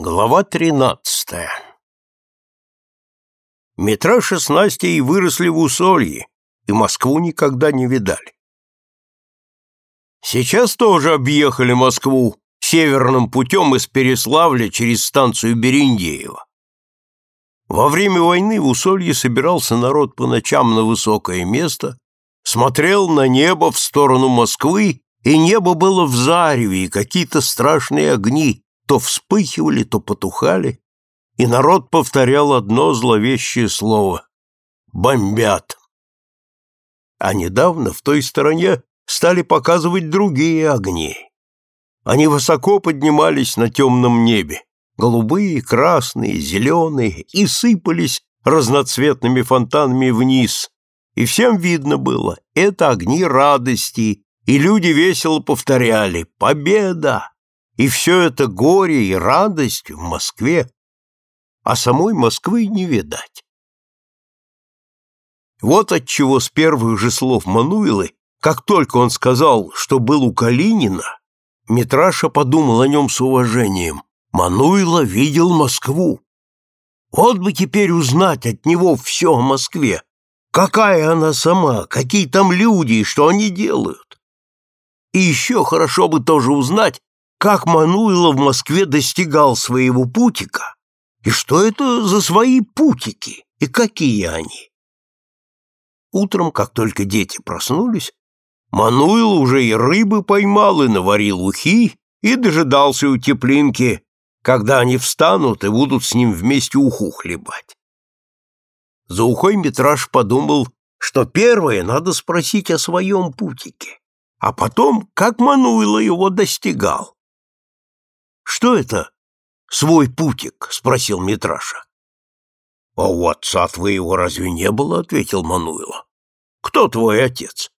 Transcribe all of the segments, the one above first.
Глава тринадцатая Митраша с Настей выросли в Усолье и Москву никогда не видали. Сейчас тоже объехали Москву северным путем из Переславля через станцию Берендеева. Во время войны в Усолье собирался народ по ночам на высокое место, смотрел на небо в сторону Москвы, и небо было в зареве, и какие-то страшные огни то вспыхивали, то потухали, и народ повторял одно зловещее слово — «бомбят». А недавно в той стороне стали показывать другие огни. Они высоко поднимались на темном небе, голубые, красные, зеленые, и сыпались разноцветными фонтанами вниз, и всем видно было — это огни радости, и люди весело повторяли «Победа! И все это горе и радость в Москве, а самой Москвы не видать. Вот отчего с первых же слов Мануилы, как только он сказал, что был у Калинина, Митраша подумал о нем с уважением. Мануила видел Москву. Вот бы теперь узнать от него все о Москве. Какая она сама, какие там люди и что они делают. И еще хорошо бы тоже узнать, как Мануилов в Москве достигал своего путика, и что это за свои путики, и какие они. Утром, как только дети проснулись, Мануил уже и рыбы поймал, и наварил ухи, и дожидался у теплинки, когда они встанут и будут с ним вместе уху хлебать. За ухой Митраш подумал, что первое надо спросить о своем путике, а потом, как Мануила его достигал. Что это? Свой путик, спросил Митраша. А у отца твоего разве не было? ответил Мануило. Кто твой отец?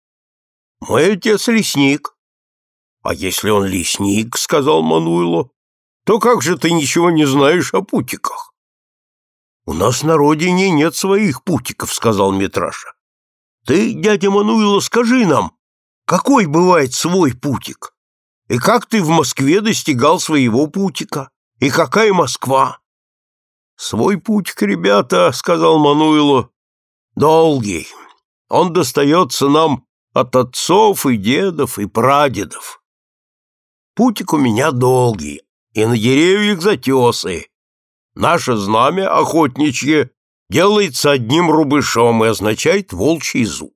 Мой отец лесник. А если он лесник, сказал Мануило, то как же ты ничего не знаешь о путиках? У нас на родине нет своих путиков, сказал Митраша. Ты, дядя Мануило, скажи нам, какой бывает свой путик? И как ты в Москве достигал своего путика? И какая Москва? Свой путик, ребята, сказал Мануилу, долгий. Он достается нам от отцов и дедов и прадедов. Путик у меня долгий, и на деревьях затесы. Наше знамя охотничье делается одним рубышом и означает волчий зуб.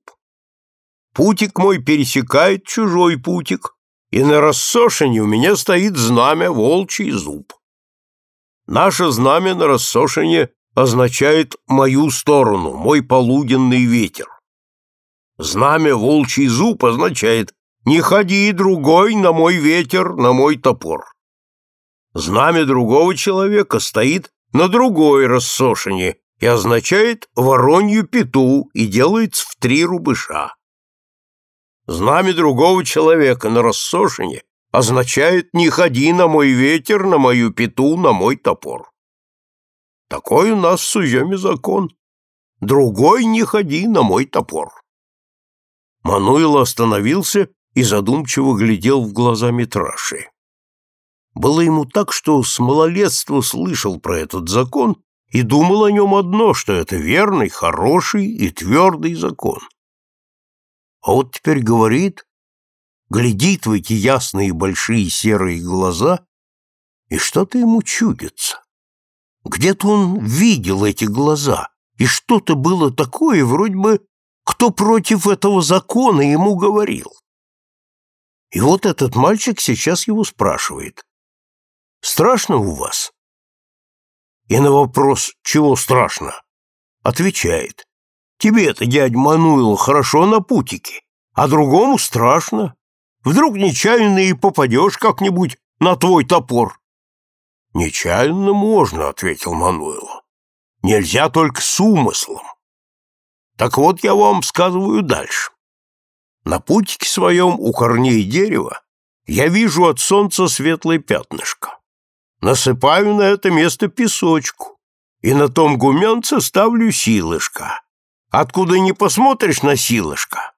Путик мой пересекает чужой путик, и на рассошине у меня стоит знамя волчий зуб. Наше знамя на рассошине означает мою сторону, мой полуденный ветер. Знамя волчий зуб означает «не ходи, другой, на мой ветер, на мой топор». Знамя другого человека стоит на другой рассошине и означает воронью пету и делается в три рубыша. Знамя другого человека на рассошине означает «не ходи на мой ветер, на мою пету, на мой топор». Такой у нас в Суземе закон. Другой не ходи на мой топор. Мануил остановился и задумчиво глядел в глаза Митраши. Было ему так, что с малолетства слышал про этот закон и думал о нем одно, что это верный, хороший и твердый закон. А вот теперь говорит, глядит в эти ясные большие серые глаза, и что-то ему чудится. Где-то он видел эти глаза, и что-то было такое, вроде бы, кто против этого закона ему говорил. И вот этот мальчик сейчас его спрашивает. «Страшно у вас?» И на вопрос «Чего страшно?» отвечает. Тебе-то, дядь Мануил, хорошо на путике, а другому страшно. Вдруг нечаянно и попадешь как-нибудь на твой топор. Нечаянно можно, ответил Мануил. Нельзя только с умыслом. Так вот я вам сказываю дальше. На путике своем у корней дерева я вижу от солнца светлое пятнышко. Насыпаю на это место песочку, и на том гуменце ставлю силышко. Откуда не посмотришь на силышко,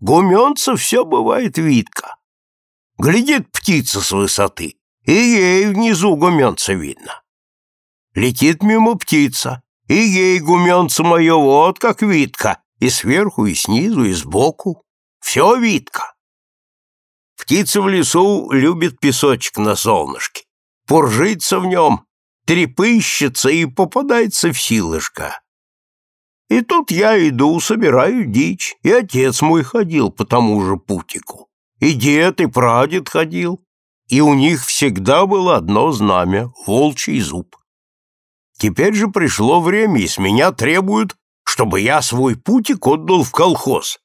гуменца все бывает видко. Глядит птица с высоты, и ей внизу гуменца видно. Летит мимо птица, и ей гуменца мое вот как витка, и сверху, и снизу, и сбоку. Все витка. Птица в лесу любит песочек на солнышке, пуржится в нем, трепыщется и попадается в силышко. И тут я иду, собираю дичь, и отец мой ходил по тому же путику, и дед, и прадед ходил, и у них всегда было одно знамя — волчий зуб. Теперь же пришло время, и с меня требуют, чтобы я свой путик отдал в колхоз,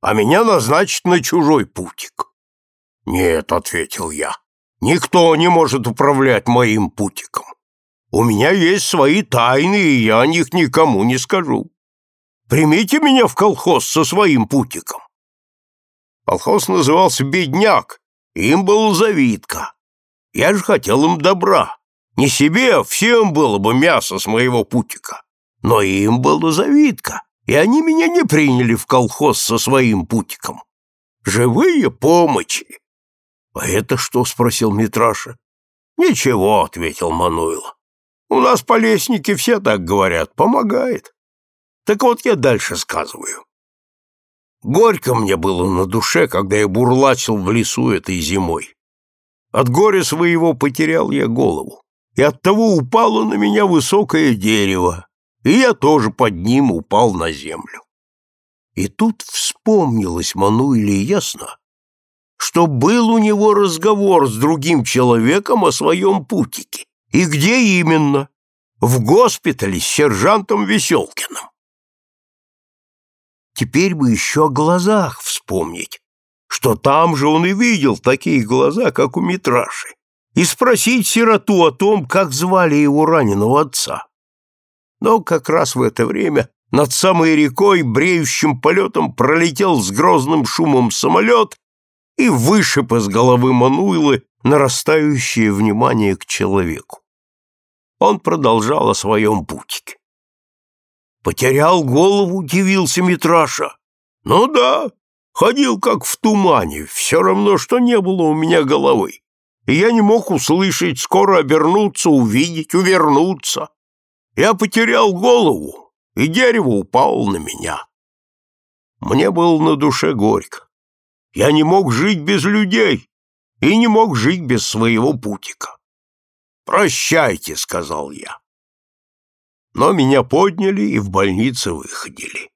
а меня назначат на чужой путик. «Нет», — ответил я, — «никто не может управлять моим путиком. У меня есть свои тайны, и я о них никому не скажу. Примите меня в колхоз со своим путиком». Колхоз назывался «Бедняк», им был завидка. Я же хотел им добра. Не себе, а всем было бы мясо с моего путика. Но им было завидка, и они меня не приняли в колхоз со своим путиком. Живые помощи. — А это что? — спросил Митраша. — Ничего, — ответил Мануил. — У нас по лестнике все так говорят, помогает. Так вот я дальше сказываю. Горько мне было на душе, когда я бурлачил в лесу этой зимой. От горя своего потерял я голову, и оттого упало на меня высокое дерево, и я тоже под ним упал на землю. И тут вспомнилось Мануиле ясно, что был у него разговор с другим человеком о своем путике. И где именно? В госпитале с сержантом Веселкиным. Теперь бы еще о глазах вспомнить, что там же он и видел такие глаза, как у Митраши, и спросить сироту о том, как звали его раненого отца. Но как раз в это время над самой рекой бреющим полетом пролетел с грозным шумом самолет и вышиб из головы Мануилы нарастающее внимание к человеку. Он продолжал о своем путике. Потерял голову, удивился Митраша. Ну да, ходил как в тумане, все равно, что не было у меня головы. И я не мог услышать, скоро обернуться, увидеть, увернуться. Я потерял голову, и дерево упало на меня. Мне было на душе горько. Я не мог жить без людей и не мог жить без своего путика. «Прощайте», — сказал я но меня подняли и в больнице выходили.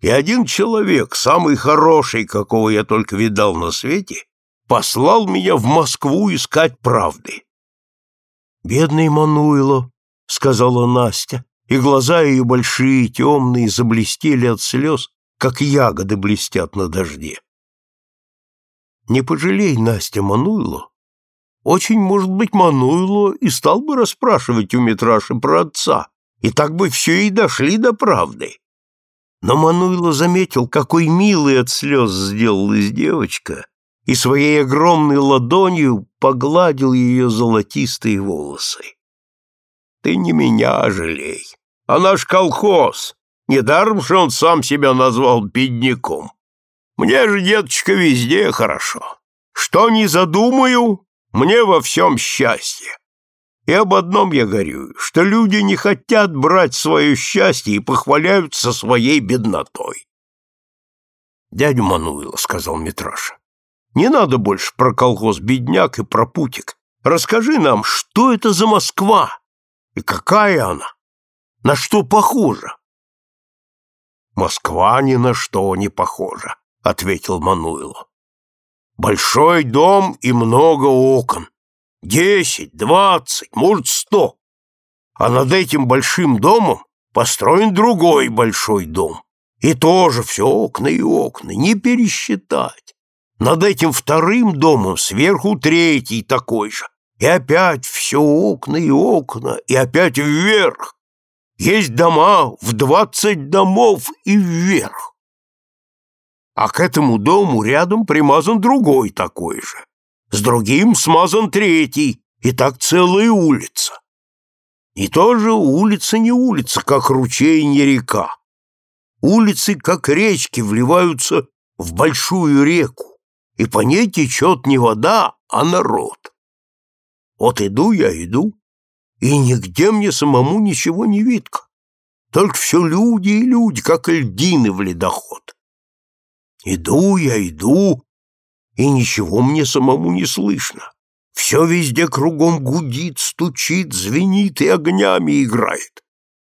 И один человек, самый хороший, какого я только видал на свете, послал меня в Москву искать правды. «Бедный Мануило», — сказала Настя, и глаза ее большие, темные, заблестели от слез, как ягоды блестят на дожде. «Не пожалей, Настя, Мануило, очень, может быть, Мануйло и стал бы расспрашивать у Митраши про отца, и так бы все и дошли до правды. Но Мануйло заметил, какой милый от слез сделалась девочка, и своей огромной ладонью погладил ее золотистые волосы. «Ты не меня жалей, а наш колхоз. Недаром же он сам себя назвал бедняком. Мне же, деточка, везде хорошо. Что не задумаю, мне во всем счастье. И об одном я говорю, что люди не хотят брать свое счастье и похваляются своей беднотой. Дядя Мануила, — сказал Митраша, — не надо больше про колхоз бедняк и про путик. Расскажи нам, что это за Москва и какая она, на что похожа? Москва ни на что не похожа, — ответил Мануило. Большой дом и много окон. Десять, двадцать, может, сто. А над этим большим домом построен другой большой дом. И тоже все окна и окна, не пересчитать. Над этим вторым домом сверху третий такой же. И опять все окна и окна, и опять вверх. Есть дома в двадцать домов и вверх а к этому дому рядом примазан другой такой же. С другим смазан третий, и так целая улица. И тоже улица не улица, как ручей не река. Улицы, как речки, вливаются в большую реку, и по ней течет не вода, а народ. Вот иду я, иду, и нигде мне самому ничего не видко. Только все люди и люди, как льдины в ледоход. Иду я, иду, и ничего мне самому не слышно. Все везде кругом гудит, стучит, звенит и огнями играет.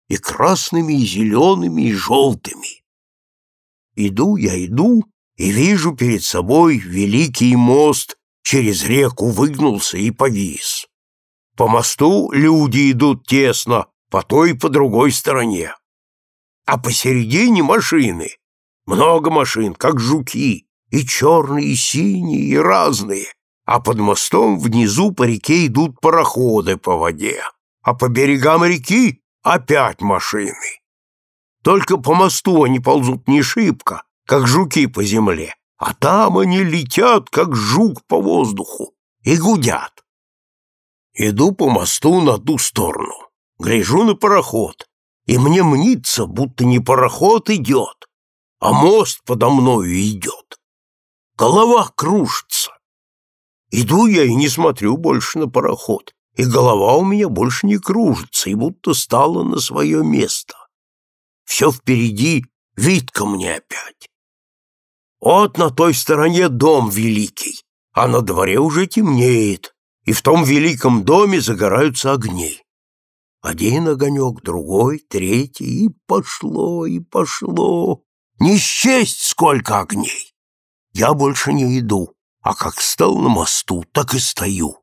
И красными, и зелеными, и желтыми. Иду я, иду, и вижу перед собой великий мост через реку выгнулся и повис. По мосту люди идут тесно, по той и по другой стороне. А посередине машины. Много машин, как жуки, и черные, и синие, и разные. А под мостом внизу по реке идут пароходы по воде. А по берегам реки опять машины. Только по мосту они ползут не шибко, как жуки по земле, а там они летят, как жук по воздуху, и гудят. Иду по мосту на ту сторону, гляжу на пароход, и мне мнится, будто не пароход идет, а мост подо мною идет. Голова кружится. Иду я и не смотрю больше на пароход, и голова у меня больше не кружится, и будто стала на свое место. Все впереди, вид ко мне опять. Вот на той стороне дом великий, а на дворе уже темнеет, и в том великом доме загораются огни. Один огонек, другой, третий, и пошло, и пошло. Не счесть, сколько огней. Я больше не иду, а как стал на мосту, так и стою.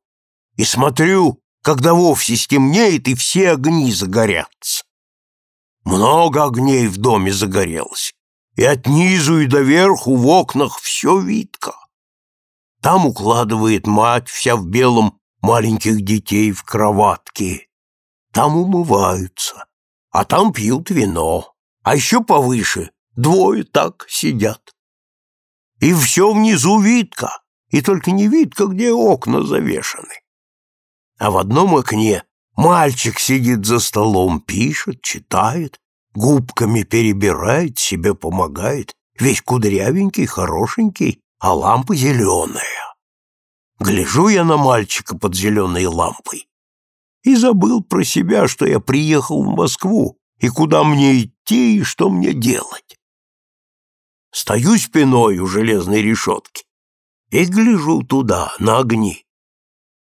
И смотрю, когда вовсе стемнеет, и все огни загорятся. Много огней в доме загорелось, и от низу и до верху в окнах все видко. Там укладывает мать вся в белом маленьких детей в кроватки. Там умываются, а там пьют вино, а еще повыше двое так сидят. И все внизу видко, и только не видко, где окна завешаны. А в одном окне мальчик сидит за столом, пишет, читает, губками перебирает, себе помогает, весь кудрявенький, хорошенький, а лампа зеленая. Гляжу я на мальчика под зеленой лампой и забыл про себя, что я приехал в Москву, и куда мне идти, и что мне делать. Стою спиной у железной решетки и гляжу туда, на огни.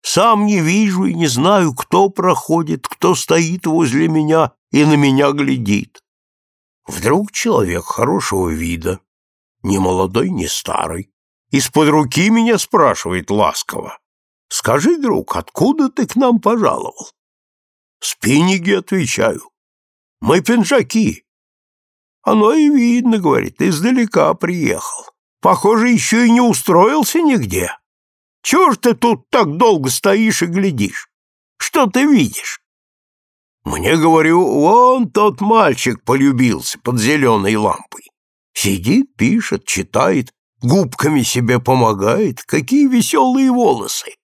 Сам не вижу и не знаю, кто проходит, кто стоит возле меня и на меня глядит. Вдруг человек хорошего вида, ни молодой, ни старый, из-под руки меня спрашивает ласково. «Скажи, друг, откуда ты к нам пожаловал?» «Спинниги», — отвечаю. «Мы пинжаки, оно и видно, говорит, издалека приехал. Похоже, еще и не устроился нигде. Чего ж ты тут так долго стоишь и глядишь? Что ты видишь? Мне, говорю, вон тот мальчик полюбился под зеленой лампой. Сидит, пишет, читает, губками себе помогает. Какие веселые волосы!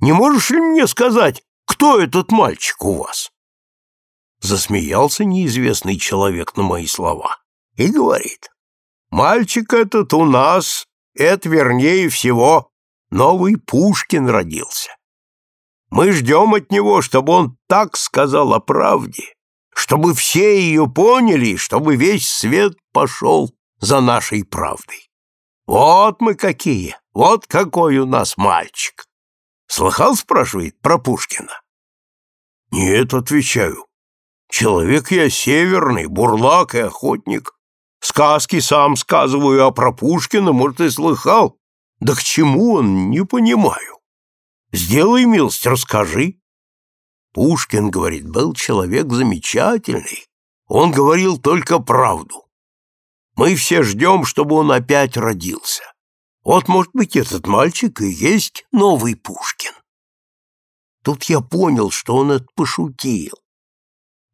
Не можешь ли мне сказать, кто этот мальчик у вас? Засмеялся неизвестный человек на мои слова и говорит, «Мальчик этот у нас, это вернее всего, новый Пушкин родился. Мы ждем от него, чтобы он так сказал о правде, чтобы все ее поняли, чтобы весь свет пошел за нашей правдой. Вот мы какие, вот какой у нас мальчик. Слыхал, спрашивает, про Пушкина? Нет, отвечаю. Человек я северный, бурлак и охотник. Сказки сам сказываю, а про Пушкина, может, и слыхал. Да к чему он, не понимаю. Сделай милость, расскажи. Пушкин, говорит, был человек замечательный. Он говорил только правду. Мы все ждем, чтобы он опять родился. Вот, может быть, этот мальчик и есть новый Пушкин. Тут я понял, что он это пошутил.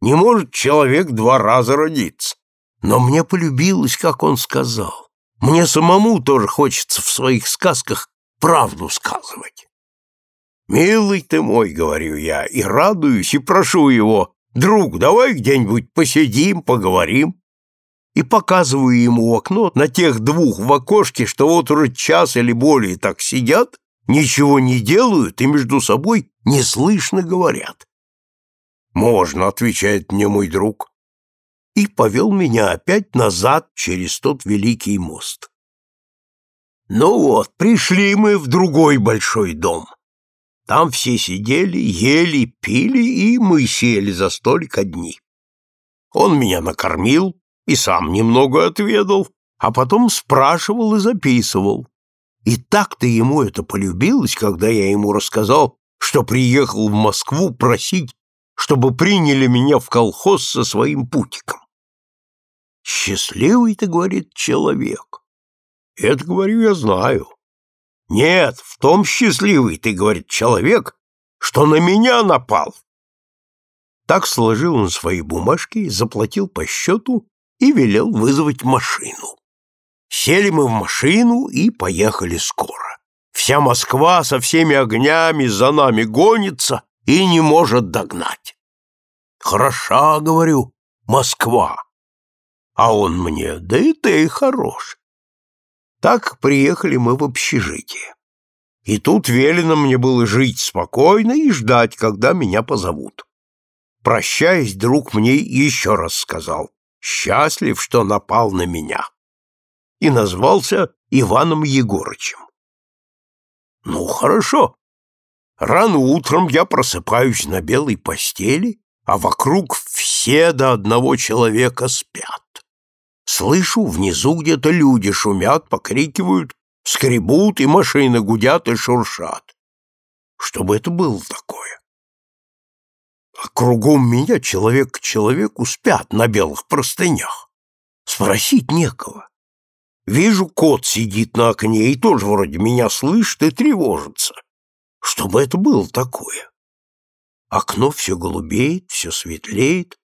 Не может человек два раза родиться. Но мне полюбилось, как он сказал. Мне самому тоже хочется в своих сказках правду сказывать. «Милый ты мой», — говорю я, и радуюсь, и прошу его, «Друг, давай где-нибудь посидим, поговорим». И показываю ему окно на тех двух в окошке, что вот уже час или более так сидят, ничего не делают и между собой неслышно говорят. «Можно», — отвечает мне мой друг. И повел меня опять назад через тот великий мост. Ну вот, пришли мы в другой большой дом. Там все сидели, ели, пили, и мы сели за столик одни. Он меня накормил и сам немного отведал, а потом спрашивал и записывал. И так-то ему это полюбилось, когда я ему рассказал, что приехал в Москву просить, чтобы приняли меня в колхоз со своим путиком. «Счастливый, ты, — говорит, — человек». Это, говорю, я знаю. Нет, в том счастливый, ты, говорит, человек, что на меня напал. Так сложил он свои бумажки, заплатил по счету и велел вызвать машину. Сели мы в машину и поехали скоро. Вся Москва со всеми огнями за нами гонится и не может догнать. Хороша, говорю, Москва. А он мне, да и ты хорош. Так приехали мы в общежитие. И тут велено мне было жить спокойно и ждать, когда меня позовут. Прощаясь, друг мне еще раз сказал, счастлив, что напал на меня. И назвался Иваном Егорычем. Ну, хорошо. Рано утром я просыпаюсь на белой постели, а вокруг все до одного человека спят. Слышу, внизу где-то люди шумят, покрикивают, скребут, и машины гудят и шуршат. Что бы это было такое? А кругом меня человек к человеку спят на белых простынях. Спросить некого. Вижу, кот сидит на окне и тоже вроде меня слышит и тревожится. Что бы это было такое? Окно все голубеет, все светлеет.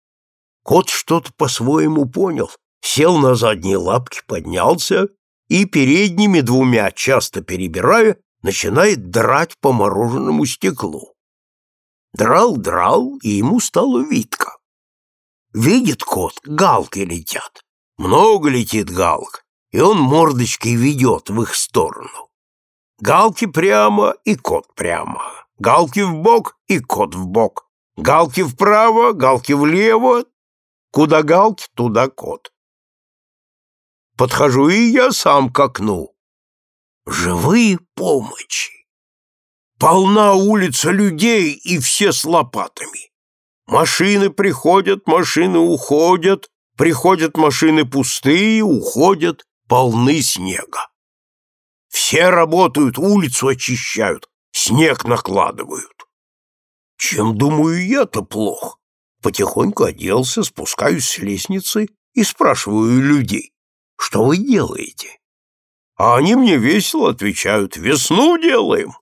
Кот что-то по-своему понял, сел на задние лапки, поднялся и передними двумя, часто перебирая, начинает драть по мороженому стеклу. Драл-драл, и ему стало видко. Видит кот, галки летят. Много летит галк, и он мордочкой ведет в их сторону. Галки прямо и кот прямо. Галки в бок и кот в бок. Галки вправо, галки влево. Куда галки, туда кот. Подхожу и я сам к окну. Живые помощи. Полна улица людей, и все с лопатами. Машины приходят, машины уходят, приходят машины пустые, уходят, полны снега. Все работают, улицу очищают, снег накладывают. Чем, думаю, я-то плох? Потихоньку оделся, спускаюсь с лестницы и спрашиваю людей. Что вы делаете? А они мне весело отвечают, весну делаем.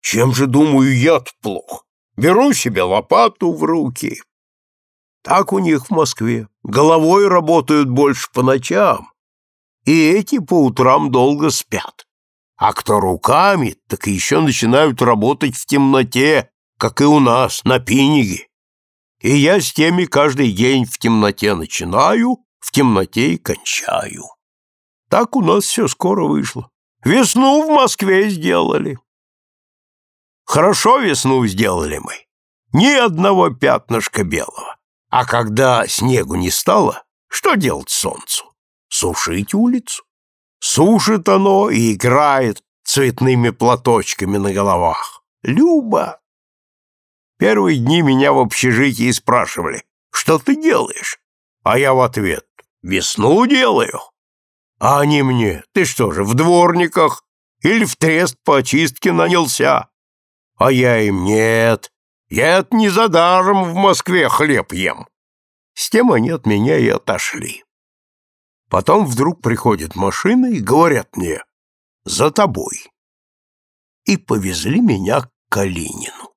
Чем же, думаю, я-то плох? Беру себе лопату в руки. Так у них в Москве. Головой работают больше по ночам. И эти по утрам долго спят. А кто руками, так еще начинают работать в темноте, как и у нас, на пиниге. И я с теми каждый день в темноте начинаю, в темноте и кончаю. Так у нас все скоро вышло. Весну в Москве сделали. Хорошо весну сделали мы. Ни одного пятнышка белого. А когда снегу не стало, что делать солнцу? Сушить улицу. Сушит оно и играет цветными платочками на головах. Люба! Первые дни меня в общежитии спрашивали, что ты делаешь? А я в ответ, Весну делаю. А они мне, ты что же, в дворниках или в трест по очистке нанялся? А я им нет, я не за даром в Москве хлеб ем. С тем они от меня и отошли. Потом вдруг приходит машина и говорят мне «За тобой». И повезли меня к Калинину.